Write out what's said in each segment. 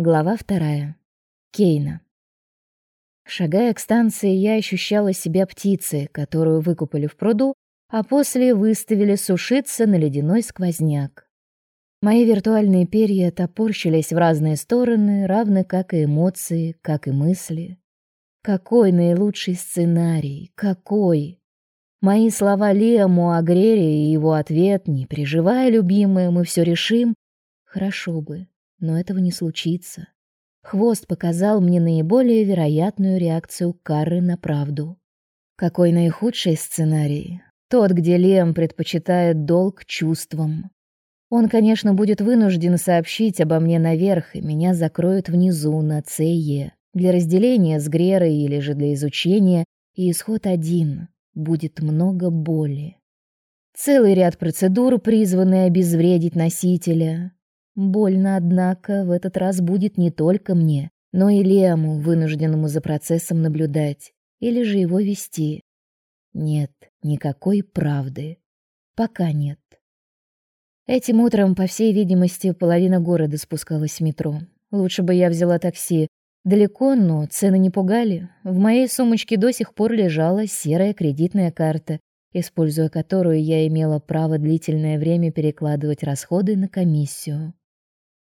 Глава вторая. Кейна. Шагая к станции, я ощущала себя птицей, которую выкупали в пруду, а после выставили сушиться на ледяной сквозняк. Мои виртуальные перья топорщились в разные стороны, равно как и эмоции, как и мысли. Какой наилучший сценарий? Какой? Мои слова Лиаму о Грере и его ответ «Не переживай, любимая, мы все решим» хорошо бы но этого не случится. Хвост показал мне наиболее вероятную реакцию Кары на правду. Какой наихудший сценарий? Тот, где Лем предпочитает долг чувствам. Он, конечно, будет вынужден сообщить обо мне наверх, и меня закроют внизу, на ЦЕ, для разделения с Грерой или же для изучения, и исход один — будет много боли. Целый ряд процедур, призванные обезвредить носителя, Больно, однако, в этот раз будет не только мне, но и Лему, вынужденному за процессом наблюдать, или же его вести. Нет, никакой правды. Пока нет. Этим утром, по всей видимости, половина города спускалась в метро. Лучше бы я взяла такси. Далеко, но цены не пугали. В моей сумочке до сих пор лежала серая кредитная карта, используя которую я имела право длительное время перекладывать расходы на комиссию.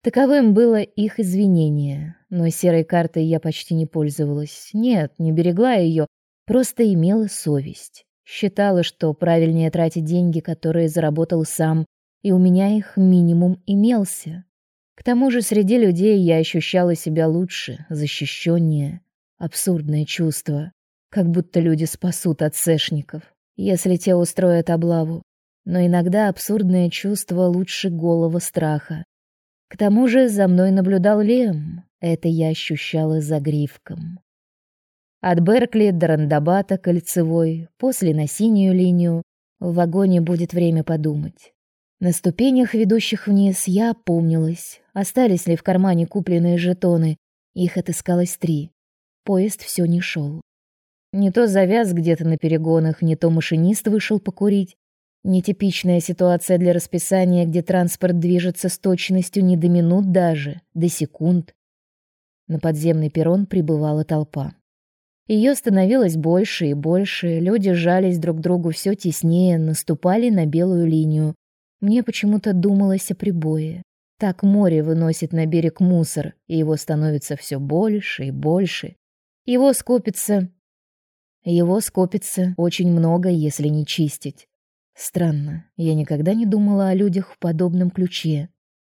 Таковым было их извинение, но серой картой я почти не пользовалась. Нет, не берегла ее, просто имела совесть. Считала, что правильнее тратить деньги, которые заработал сам, и у меня их минимум имелся. К тому же среди людей я ощущала себя лучше, защищеннее. Абсурдное чувство, как будто люди спасут от сэшников, если те устроят облаву. Но иногда абсурдное чувство лучше голого страха. К тому же за мной наблюдал Лем. Это я ощущала за гривком. От Беркли до Рандабата кольцевой, после на синюю линию. В вагоне будет время подумать. На ступенях, ведущих вниз, я опомнилась. Остались ли в кармане купленные жетоны? Их отыскалось три. Поезд все не шел. Не то завяз где-то на перегонах, не то машинист вышел покурить, Нетипичная ситуация для расписания, где транспорт движется с точностью не до минут даже, до секунд. На подземный перрон прибывала толпа. Ее становилось больше и больше, люди жались друг к другу все теснее, наступали на белую линию. Мне почему-то думалось о прибое. Так море выносит на берег мусор, и его становится все больше и больше. Его скопится... Его скопится очень много, если не чистить. Странно, я никогда не думала о людях в подобном ключе.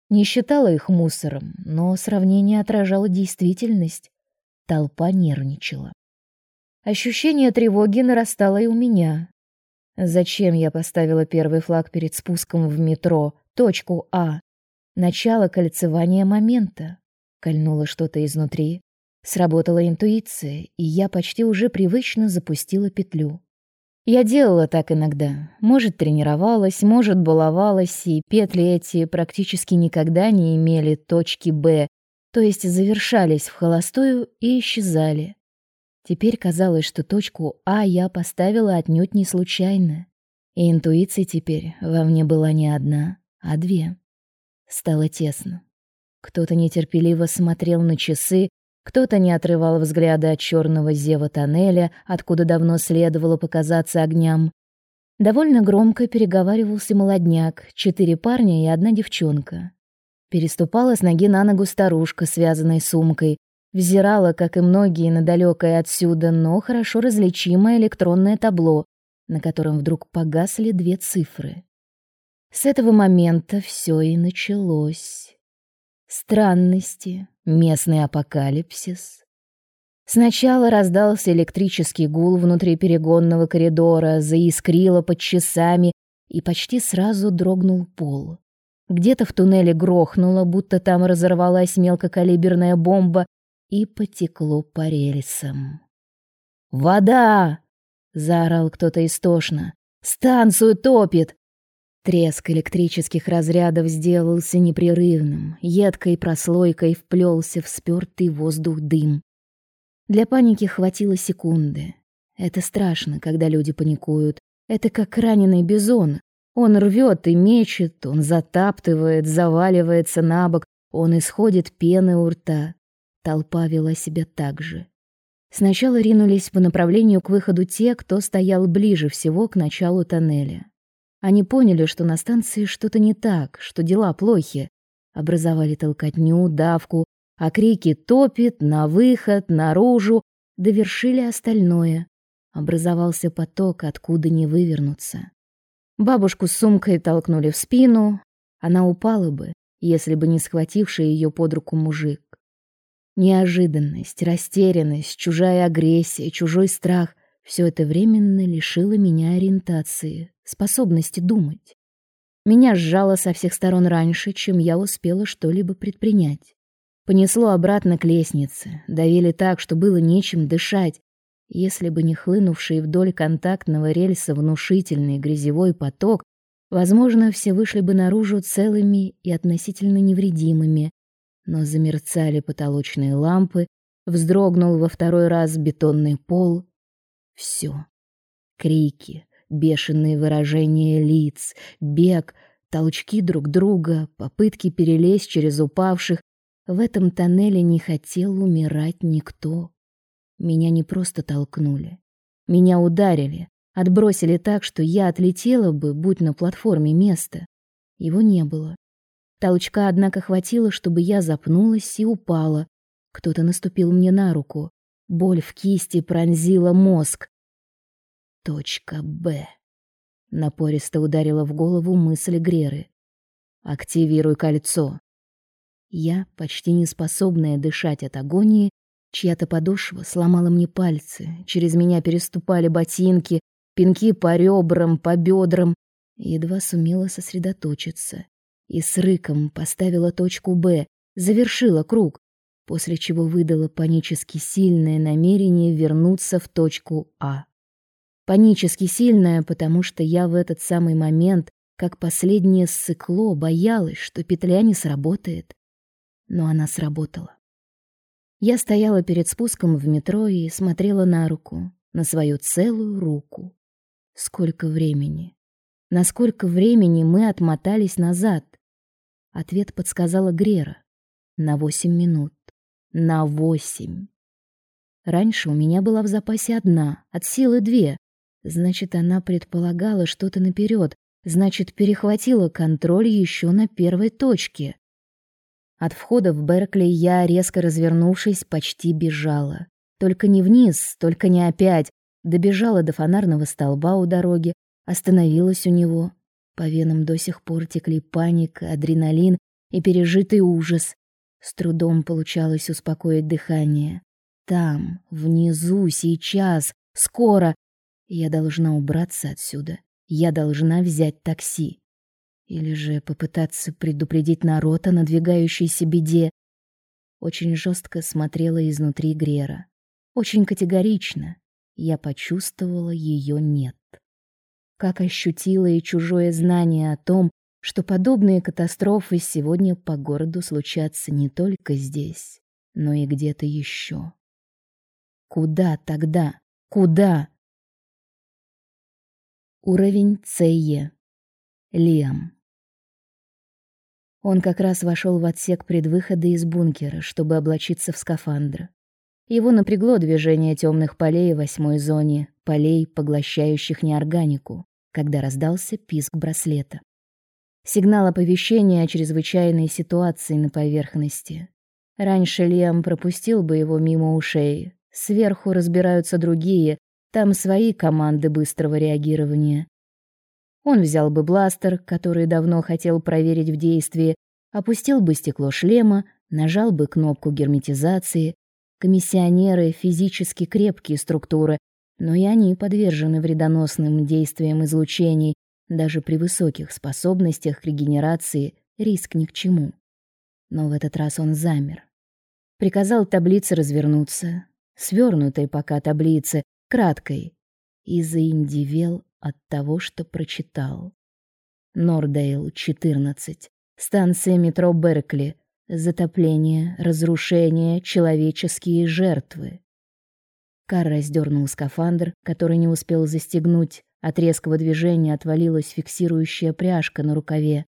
Не считала их мусором, но сравнение отражало действительность. Толпа нервничала. Ощущение тревоги нарастало и у меня. Зачем я поставила первый флаг перед спуском в метро, точку А? Начало кольцевания момента. Кольнуло что-то изнутри. Сработала интуиция, и я почти уже привычно запустила петлю. Я делала так иногда. Может, тренировалась, может, баловалась, и петли эти практически никогда не имели точки «Б», то есть завершались в холостую и исчезали. Теперь казалось, что точку А я поставила отнюдь не случайно. И интуиция теперь во мне была не одна, а две. Стало тесно. Кто-то нетерпеливо смотрел на часы, кто-то не отрывал взгляда от черного зева тоннеля, откуда давно следовало показаться огням. Довольно громко переговаривался молодняк, четыре парня и одна девчонка. Переступала с ноги на ногу старушка, связанной сумкой, взирала, как и многие, на далекое отсюда, но хорошо различимое электронное табло, на котором вдруг погасли две цифры. С этого момента все и началось. Странности, местный апокалипсис. Сначала раздался электрический гул внутри перегонного коридора, заискрило под часами, и почти сразу дрогнул пол. Где-то в туннеле грохнуло, будто там разорвалась мелкокалиберная бомба, и потекло по рельсам. «Вода!» — заорал кто-то истошно. «Станцию топит! Треск электрических разрядов сделался непрерывным, едкой прослойкой вплелся в спёртый воздух дым. Для паники хватило секунды. Это страшно, когда люди паникуют. Это как раненый бизон. Он рвет и мечет, он затаптывает, заваливается на бок, Он исходит пены у рта. Толпа вела себя так же. Сначала ринулись по направлению к выходу те, кто стоял ближе всего к началу тоннеля. Они поняли, что на станции что-то не так, что дела плохи. Образовали толкотню, давку, а крики «топит», «на выход», «наружу» довершили остальное. Образовался поток, откуда не вывернуться. Бабушку с сумкой толкнули в спину. Она упала бы, если бы не схвативший ее под руку мужик. Неожиданность, растерянность, чужая агрессия, чужой страх — все это временно лишило меня ориентации, способности думать. Меня сжало со всех сторон раньше, чем я успела что-либо предпринять. Понесло обратно к лестнице, давили так, что было нечем дышать. Если бы не хлынувший вдоль контактного рельса внушительный грязевой поток, возможно, все вышли бы наружу целыми и относительно невредимыми. Но замерцали потолочные лампы, вздрогнул во второй раз бетонный пол. Все. Крики, бешеные выражения лиц, бег, толчки друг друга, попытки перелезть через упавших, в этом тоннеле не хотел умирать никто. Меня не просто толкнули. Меня ударили, отбросили так, что я отлетела бы, будь на платформе место. Его не было. Толчка, однако, хватило, чтобы я запнулась и упала. Кто-то наступил мне на руку. Боль в кисти пронзила мозг. Точка Б. Напористо ударила в голову мысль Греры. «Активируй кольцо». Я, почти не способная дышать от агонии, чья-то подошва сломала мне пальцы, через меня переступали ботинки, пинки по ребрам, по бедрам, едва сумела сосредоточиться и с рыком поставила точку «Б», завершила круг, после чего выдала панически сильное намерение вернуться в точку А. Панически сильное, потому что я в этот самый момент, как последнее ссыкло, боялась, что петля не сработает но она сработала. Я стояла перед спуском в метро и смотрела на руку, на свою целую руку. Сколько времени? Насколько времени мы отмотались назад? Ответ подсказала Грера. На восемь минут. На восемь. Раньше у меня была в запасе одна, от силы две. Значит, она предполагала что-то наперед, значит, перехватила контроль еще на первой точке. От входа в Беркли я, резко развернувшись, почти бежала. Только не вниз, только не опять. Добежала до фонарного столба у дороги, остановилась у него. По венам до сих пор текли паника, адреналин и пережитый ужас. С трудом получалось успокоить дыхание. Там, внизу, сейчас, скоро. Я должна убраться отсюда. Я должна взять такси. Или же попытаться предупредить народ о надвигающейся беде. Очень жестко смотрела изнутри Грера. Очень категорично. Я почувствовала ее нет. Как ощутила и чужое знание о том, что подобные катастрофы сегодня по городу случатся не только здесь, но и где-то еще. Куда тогда? Куда? Уровень ЦЕ. Лиам. Он как раз вошел в отсек предвыхода из бункера, чтобы облачиться в скафандр. Его напрягло движение темных полей в восьмой зоне, полей, поглощающих неорганику, когда раздался писк браслета. Сигнал оповещения о чрезвычайной ситуации на поверхности. Раньше Лиам пропустил бы его мимо ушей. Сверху разбираются другие, там свои команды быстрого реагирования. Он взял бы бластер, который давно хотел проверить в действии, опустил бы стекло шлема, нажал бы кнопку герметизации. Комиссионеры физически крепкие структуры, но и они подвержены вредоносным действиям излучений. Даже при высоких способностях к регенерации риск ни к чему. Но в этот раз он замер. Приказал таблице развернуться, свернутой пока таблице, краткой, и заиндивел от того, что прочитал. Нордейл, 14. Станция метро Беркли. Затопление, разрушение, человеческие жертвы. Кар раздернул скафандр, который не успел застегнуть. От резкого движения отвалилась фиксирующая пряжка на рукаве.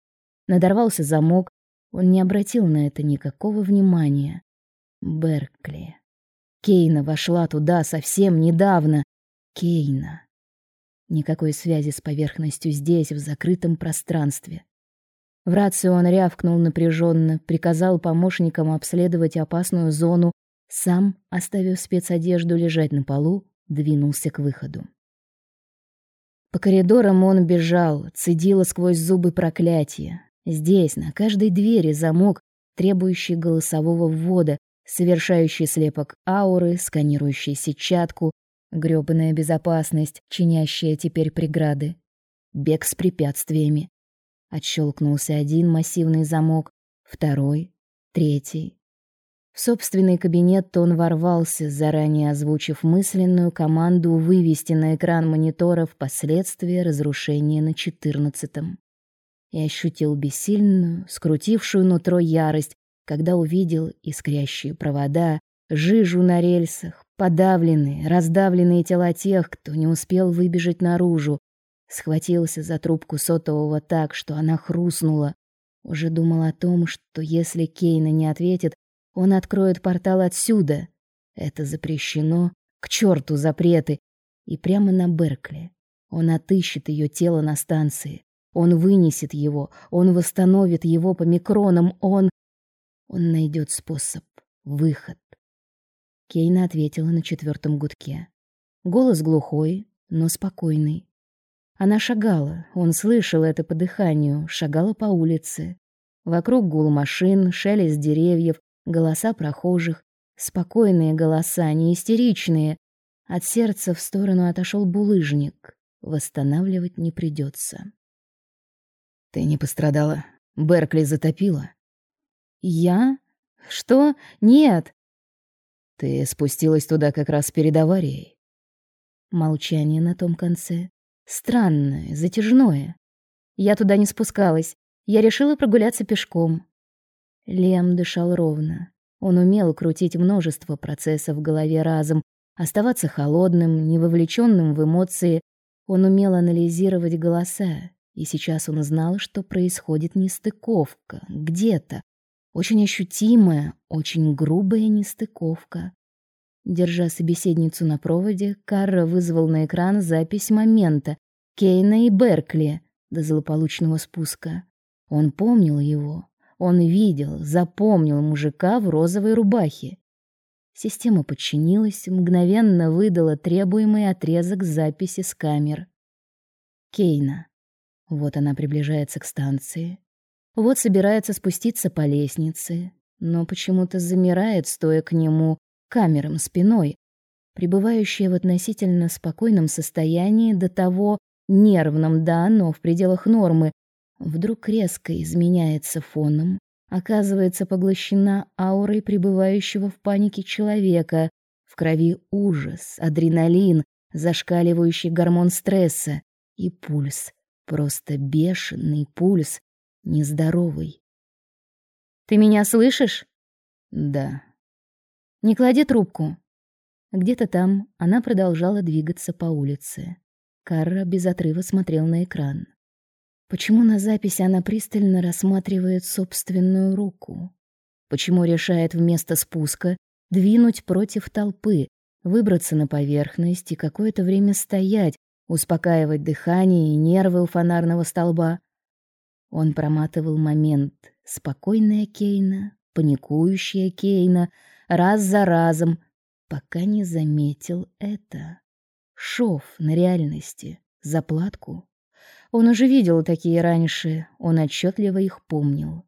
Надорвался замок, Он не обратил на это никакого внимания. Беркли. Кейна вошла туда совсем недавно. Кейна. Никакой связи с поверхностью здесь, в закрытом пространстве. В рацию он рявкнул напряженно, приказал помощникам обследовать опасную зону, сам, оставив спецодежду лежать на полу, двинулся к выходу. По коридорам он бежал, цедило сквозь зубы проклятие. Здесь, на каждой двери замок, требующий голосового ввода, совершающий слепок ауры, сканирующий сетчатку, грёбаная безопасность, чинящая теперь преграды. Бег с препятствиями. Отщелкнулся один массивный замок, второй, третий. В собственный кабинет он ворвался, заранее озвучив мысленную команду вывести на экран мониторов последствия разрушения на четырнадцатом. И ощутил бессильную, скрутившую нутро ярость, когда увидел искрящие провода, жижу на рельсах, подавленные, раздавленные тела тех, кто не успел выбежать наружу, схватился за трубку сотового так, что она хрустнула. Уже думал о том, что если Кейна не ответит, он откроет портал отсюда. Это запрещено. К черту запреты. И прямо на Беркли. Он отыщет ее тело на станции. Он вынесет его. Он восстановит его по микронам. Он... Он найдет способ. Выход. Кейна ответила на четвертом гудке. Голос глухой, но спокойный. Она шагала, он слышал это по дыханию, шагала по улице. Вокруг гул машин, шелест деревьев, голоса прохожих, спокойные голоса, не истеричные. От сердца в сторону отошел булыжник. Восстанавливать не придется. Ты не пострадала? Беркли затопила? Я? Что? Нет. Ты спустилась туда как раз перед аварией. Молчание на том конце. Странное, затяжное. Я туда не спускалась. Я решила прогуляться пешком. Лем дышал ровно. Он умел крутить множество процессов в голове разом, оставаться холодным, не вовлеченным в эмоции. Он умел анализировать голоса, и сейчас он знал, что происходит нестыковка где-то, очень ощутимая, очень грубая нестыковка. Держа собеседницу на проводе, Карра вызвал на экран запись момента Кейна и Беркли до злополучного спуска. Он помнил его, он видел, запомнил мужика в розовой рубахе. Система подчинилась, мгновенно выдала требуемый отрезок записи с камер. Кейна. Вот она приближается к станции. Вот собирается спуститься по лестнице, но почему-то замирает, стоя к нему, камерам спиной, пребывающая в относительно спокойном состоянии до того нервном, да, но в пределах нормы, вдруг резко изменяется фоном, оказывается поглощена аурой пребывающего в панике человека, в крови ужас, адреналин, зашкаливающий гормон стресса и пульс, просто бешеный пульс, нездоровый. Ты меня слышишь? Да. Не клади трубку. Где-то там она продолжала двигаться по улице. Карра без отрыва смотрел на экран. Почему на записи она пристально рассматривает собственную руку? Почему решает вместо спуска двинуть против толпы, выбраться на поверхность и какое-то время стоять, успокаивать дыхание и нервы у фонарного столба? Он проматывал момент. Спокойная Кейна, паникующая Кейна, раз за разом, пока не заметил это. Шов на реальности, заплатку. Он уже видел такие раньше, он отчетливо их помнил.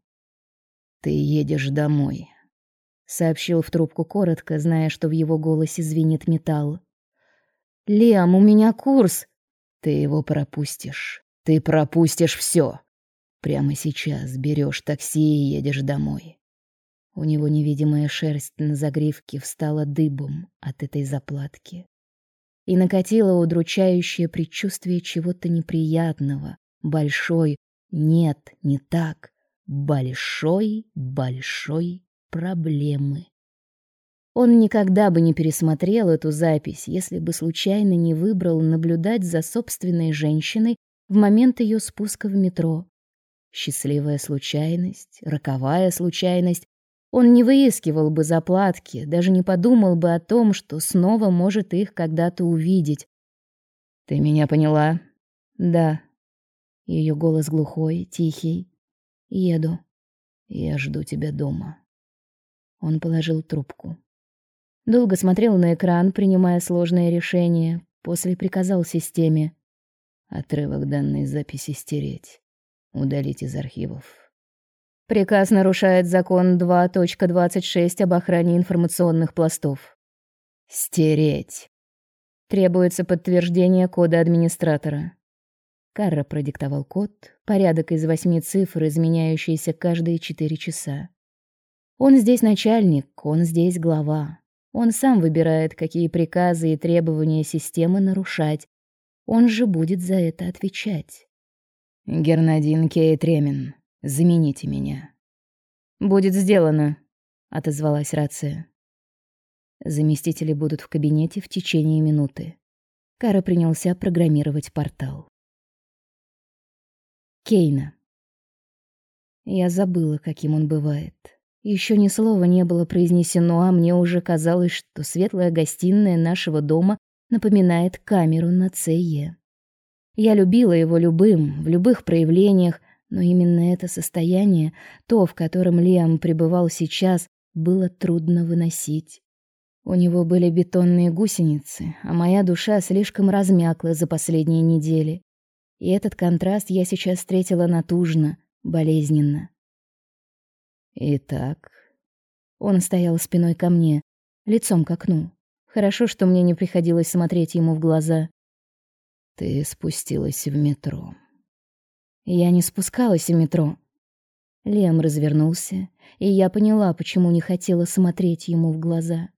«Ты едешь домой», — сообщил в трубку коротко, зная, что в его голосе звенит металл. «Лиам, у меня курс!» «Ты его пропустишь. Ты пропустишь все. Прямо сейчас берешь такси и едешь домой». У него невидимая шерсть на загривке встала дыбом от этой заплатки и накатило удручающее предчувствие чего-то неприятного, большой, нет, не так, большой, большой проблемы. Он никогда бы не пересмотрел эту запись, если бы случайно не выбрал наблюдать за собственной женщиной в момент ее спуска в метро. Счастливая случайность, роковая случайность. Он не выискивал бы заплатки, даже не подумал бы о том, что снова может их когда-то увидеть. Ты меня поняла? Да. Ее голос глухой, тихий. Еду. Я жду тебя дома. Он положил трубку. Долго смотрел на экран, принимая сложное решение, после приказал системе: отрывок данной записи стереть, удалить из архивов. Приказ нарушает закон 2.26 об охране информационных пластов. Стереть. Требуется подтверждение кода администратора. Карра продиктовал код, порядок из восьми цифр, изменяющийся каждые четыре часа. Он здесь начальник, он здесь глава. Он сам выбирает, какие приказы и требования системы нарушать. Он же будет за это отвечать. Гернадин Кейт Ремин, замените меня. Будет сделано, отозвалась рация. Заместители будут в кабинете в течение минуты. Кара принялся программировать портал. Кейна. Я забыла, каким он бывает. Еще ни слова не было произнесено, а мне уже казалось, что светлая гостиная нашего дома напоминает камеру на ЦЕ. Я любила его любым, в любых проявлениях, но именно это состояние, то, в котором Лиам пребывал сейчас, было трудно выносить. У него были бетонные гусеницы, а моя душа слишком размякла за последние недели. И этот контраст я сейчас встретила натужно, болезненно. Итак, он стоял спиной ко мне, лицом к окну. Хорошо, что мне не приходилось смотреть ему в глаза. Ты спустилась в метро. Я не спускалась в метро. Лем развернулся, и я поняла, почему не хотела смотреть ему в глаза.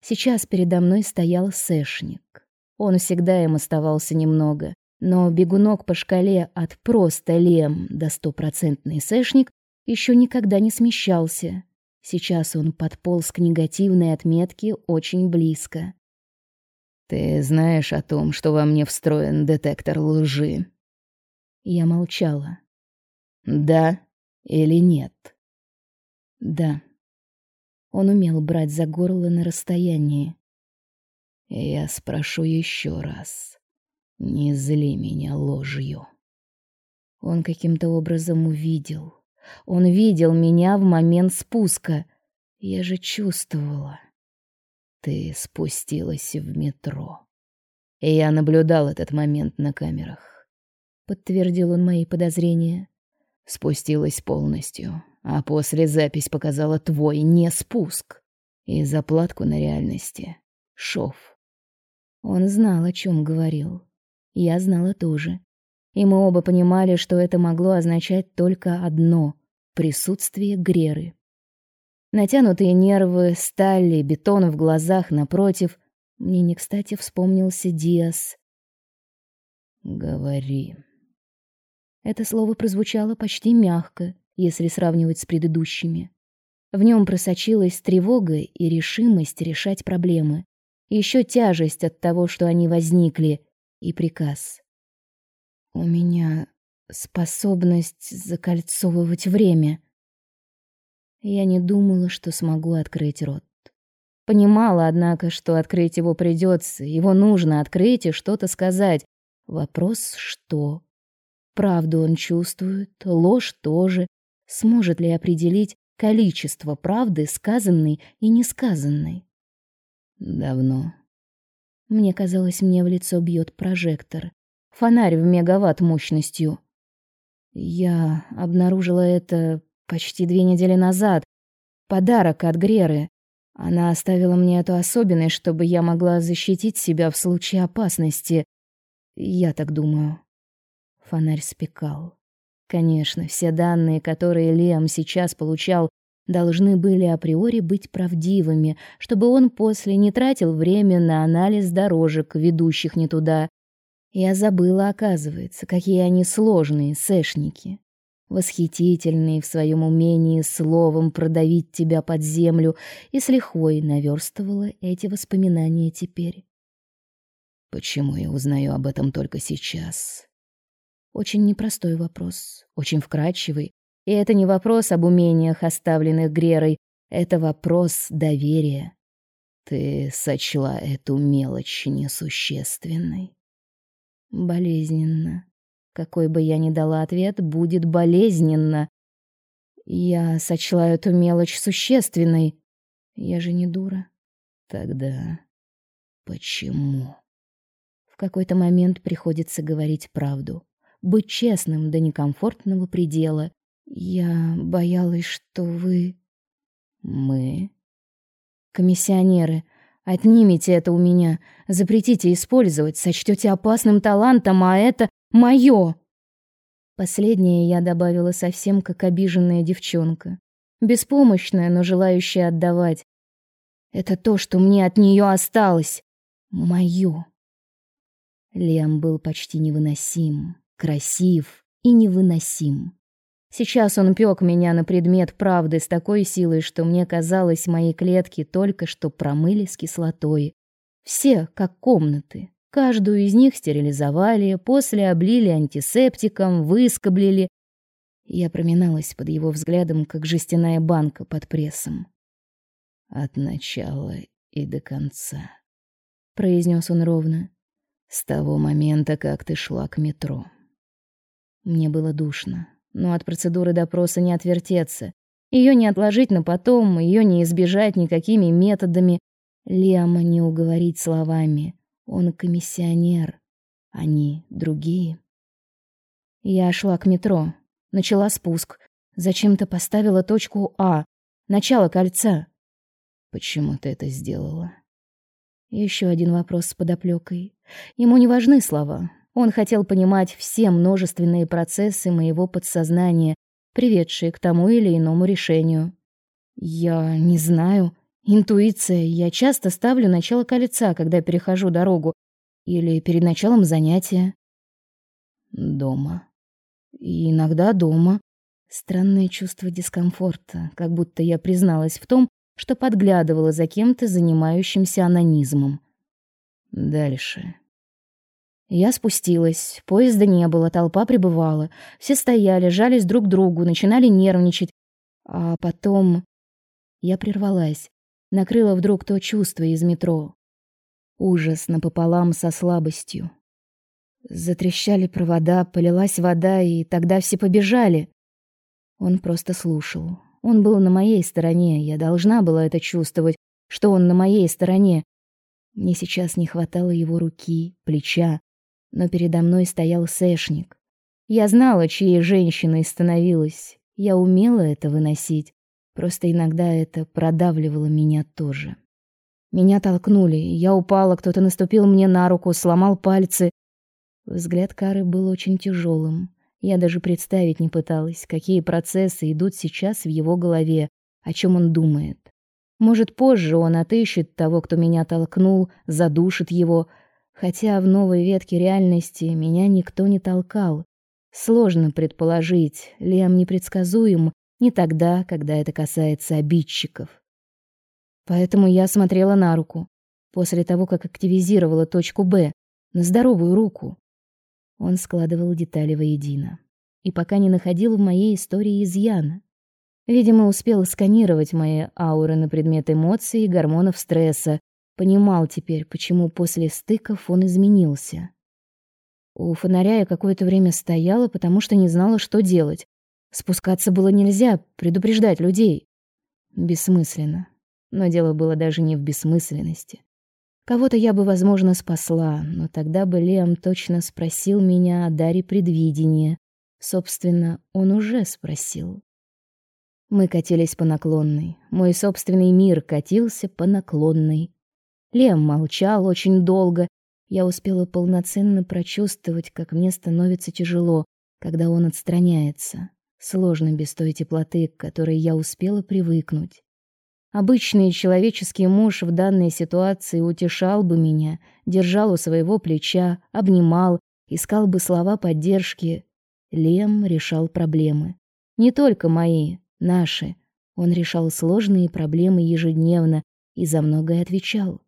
Сейчас передо мной стоял Сэшник. Он всегда им оставался немного, но бегунок по шкале от просто Лем до стопроцентный Сэшник еще никогда не смещался. Сейчас он подполз к негативной отметке очень близко. Ты знаешь о том, что во мне встроен детектор лжи? Я молчала. Да или нет? Да. Он умел брать за горло на расстоянии. Я спрошу еще раз. Не зли меня ложью. Он каким-то образом увидел. Он видел меня в момент спуска. Я же чувствовала. Ты спустилась в метро. Я наблюдал этот момент на камерах. Подтвердил он мои подозрения. Спустилась полностью, а после запись показала твой не спуск и заплатку на реальности. Шов. Он знал, о чем говорил. Я знала тоже. И мы оба понимали, что это могло означать только одно — присутствие Греры. Натянутые нервы, стали, бетон в глазах напротив. Мне не кстати вспомнился Диас. «Говори». Это слово прозвучало почти мягко, если сравнивать с предыдущими. В нем просочилась тревога и решимость решать проблемы, еще тяжесть от того, что они возникли, и приказ. У меня способность закольцовывать время. Я не думала, что смогу открыть рот. Понимала, однако, что открыть его придется, его нужно открыть и что-то сказать. Вопрос — что? Правду он чувствует, ложь тоже, Сможет ли определить количество правды, сказанной и несказанной? Давно. Мне казалось, мне в лицо бьет прожектор. Фонарь в мегаватт мощностью. Я обнаружила это почти две недели назад. Подарок от Греры. Она оставила мне эту особенность, чтобы я могла защитить себя в случае опасности. Я так думаю. Фонарь спекал. Конечно, все данные, которые Лиам сейчас получал, должны были априори быть правдивыми, чтобы он после не тратил время на анализ дорожек, ведущих не туда. Я забыла, оказывается, какие они сложные сэшники. Восхитительные в своем умении словом продавить тебя под землю, и с лихвой наверстывала эти воспоминания теперь. Почему я узнаю об этом только сейчас? Очень непростой вопрос, очень вкрадчивый. И это не вопрос об умениях, оставленных Грерой, это вопрос доверия. Ты сочла эту мелочь несущественной. Болезненно. Какой бы я ни дала ответ, будет болезненно. Я сочла эту мелочь существенной. Я же не дура. Тогда почему? В какой-то момент приходится говорить правду, быть честным до некомфортного предела. Я боялась, что вы мы комиссионеры отнимите это у меня, запретите использовать, сочтете опасным талантом, а это моё. Последнее я добавила совсем как обиженная девчонка, беспомощная, но желающая отдавать. Это то, что мне от неё осталось. Моё. Лем был почти невыносим, красив и невыносим. Сейчас он пёк меня на предмет правды с такой силой, что мне казалось, мои клетки только что промыли с кислотой. Все, как комнаты. Каждую из них стерилизовали, после облили антисептиком, выскоблили. Я проминалась под его взглядом, как жестяная банка под прессом. От начала и до конца, произнес он ровно. С того момента, как ты шла к метро. Мне было душно но от процедуры допроса не отвертеться. Ее не отложить на потом, ее не избежать никакими методами. Лема не уговорить словами. Он комиссионер, они другие. Я шла к метро, начала спуск, зачем-то поставила точку А, начало кольца. Почему ты это сделала? Еще один вопрос с подоплекой. Ему не важны слова, он хотел понимать все множественные процессы моего подсознания, приведшие к тому или иному решению. Я не знаю. Интуиция. Я часто ставлю начало кольца, когда перехожу дорогу. Или перед началом занятия. Дома. И иногда дома. Странное чувство дискомфорта, как будто я призналась в том, что подглядывала за кем-то, занимающимся анонизмом. Дальше. Я спустилась. Поезда не было, толпа прибывала. Все стояли, жались друг к другу, начинали нервничать. А потом я прервалась. Накрыла вдруг то чувство из метро. Ужас напополам со слабостью. Затрещали провода, полилась вода, и тогда все побежали. Он просто слушал. Он был на моей стороне. Я должна была это чувствовать, что он на моей стороне. Мне сейчас не хватало его руки, плеча, но передо мной стоял Сэшник. Я знала, чьей женщиной становилась. Я умела это выносить. Просто иногда это продавливало меня тоже. Меня толкнули, я упала, кто-то наступил мне на руку, сломал пальцы. Взгляд Кары был очень тяжелым. Я даже представить не пыталась, какие процессы идут сейчас в его голове, о чем он думает. Может, позже он отыщет того, кто меня толкнул, задушит его, Хотя в новой ветке реальности меня никто не толкал. Сложно предположить, Лем непредсказуем не тогда, когда это касается обидчиков. Поэтому я смотрела на руку, после того, как активизировала точку Б, на здоровую руку. Он складывал детали воедино и пока не находил в моей истории изъяна. Видимо, успел сканировать мои ауры на предмет эмоций и гормонов стресса, Понимал теперь, почему после стыков он изменился. У фонаря я какое-то время стояла, потому что не знала, что делать. Спускаться было нельзя, предупреждать людей. Бессмысленно. Но дело было даже не в бессмысленности. Кого-то я бы, возможно, спасла, но тогда бы Лем точно спросил меня о даре предвидения. Собственно, он уже спросил. Мы катились по наклонной. Мой собственный мир катился по наклонной. Лем молчал очень долго. Я успела полноценно прочувствовать, как мне становится тяжело, когда он отстраняется. Сложно без той теплоты, к которой я успела привыкнуть. Обычный человеческий муж в данной ситуации утешал бы меня, держал у своего плеча, обнимал, искал бы слова поддержки. Лем решал проблемы. Не только мои, наши. Он решал сложные проблемы ежедневно и за многое отвечал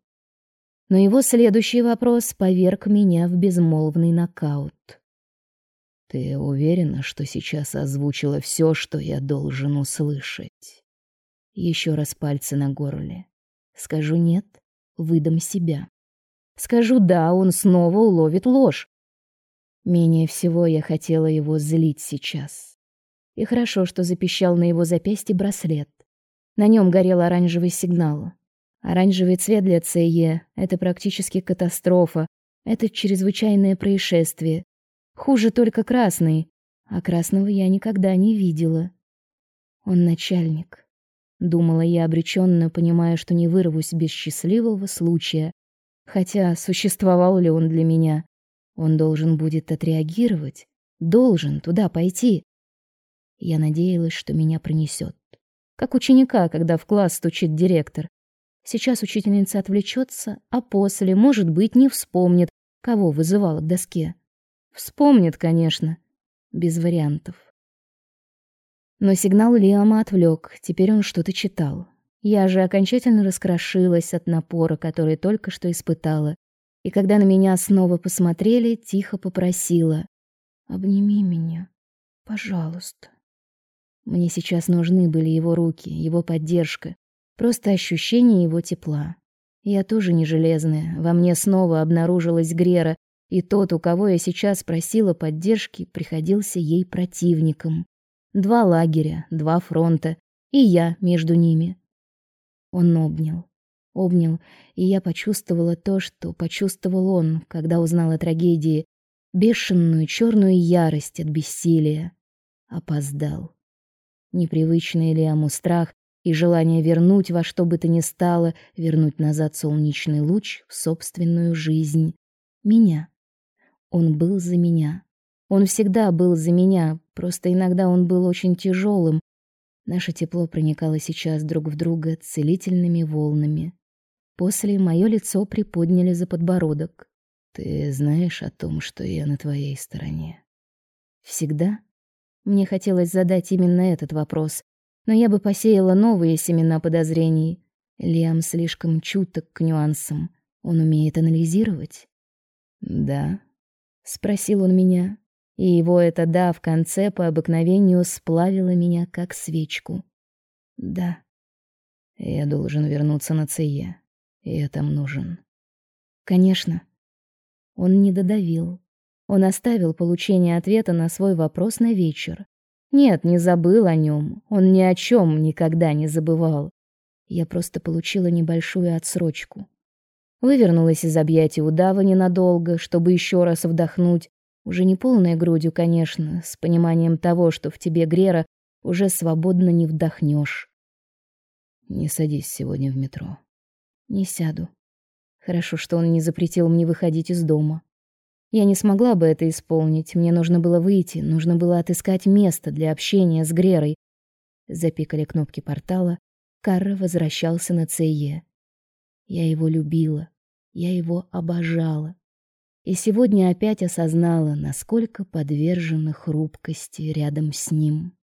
но его следующий вопрос поверг меня в безмолвный нокаут. Ты уверена, что сейчас озвучила все, что я должен услышать? Еще раз пальцы на горле. Скажу нет, выдам себя. Скажу да, он снова уловит ложь. Менее всего я хотела его злить сейчас. И хорошо, что запищал на его запястье браслет. На нем горел оранжевый сигнал. Оранжевый цвет для ЦЕ — это практически катастрофа, это чрезвычайное происшествие. Хуже только красный, а красного я никогда не видела. Он начальник. Думала я обреченно, понимая, что не вырвусь без счастливого случая. Хотя существовал ли он для меня? Он должен будет отреагировать, должен туда пойти. Я надеялась, что меня пронесет. Как ученика, когда в класс стучит директор. Сейчас учительница отвлечется, а после, может быть, не вспомнит, кого вызывала к доске. Вспомнит, конечно. Без вариантов. Но сигнал Лиама отвлек. Теперь он что-то читал. Я же окончательно раскрошилась от напора, который только что испытала. И когда на меня снова посмотрели, тихо попросила: "Обними меня, пожалуйста". Мне сейчас нужны были его руки, его поддержка, просто ощущение его тепла. Я тоже не железная. Во мне снова обнаружилась Грера, и тот, у кого я сейчас просила поддержки, приходился ей противником. Два лагеря, два фронта, и я между ними. Он обнял. Обнял, и я почувствовала то, что почувствовал он, когда узнал о трагедии, бешеную черную ярость от бессилия. Опоздал. Непривычный Лиаму страх и желание вернуть во что бы то ни стало, вернуть назад солнечный луч в собственную жизнь. Меня. Он был за меня. Он всегда был за меня, просто иногда он был очень тяжелым. Наше тепло проникало сейчас друг в друга целительными волнами. После мое лицо приподняли за подбородок. Ты знаешь о том, что я на твоей стороне? Всегда? Мне хотелось задать именно этот вопрос, но я бы посеяла новые семена подозрений. Лиам слишком чуток к нюансам. Он умеет анализировать. Да, спросил он меня, и его это да в конце по обыкновению сплавило меня как свечку. Да. Я должен вернуться на Цие. Я там нужен. Конечно. Он не додавил. Он оставил получение ответа на свой вопрос на вечер. Нет, не забыл о нем. Он ни о чем никогда не забывал. Я просто получила небольшую отсрочку. Вывернулась из объятий удава ненадолго, чтобы еще раз вдохнуть, уже не полной грудью, конечно, с пониманием того, что в тебе Грера уже свободно не вдохнешь. Не садись сегодня в метро. Не сяду. Хорошо, что он не запретил мне выходить из дома. Я не смогла бы это исполнить. Мне нужно было выйти, нужно было отыскать место для общения с Грерой. Запикали кнопки портала. Карра возвращался на Цее. Я его любила, я его обожала. И сегодня опять осознала, насколько подвержена хрупкости рядом с ним.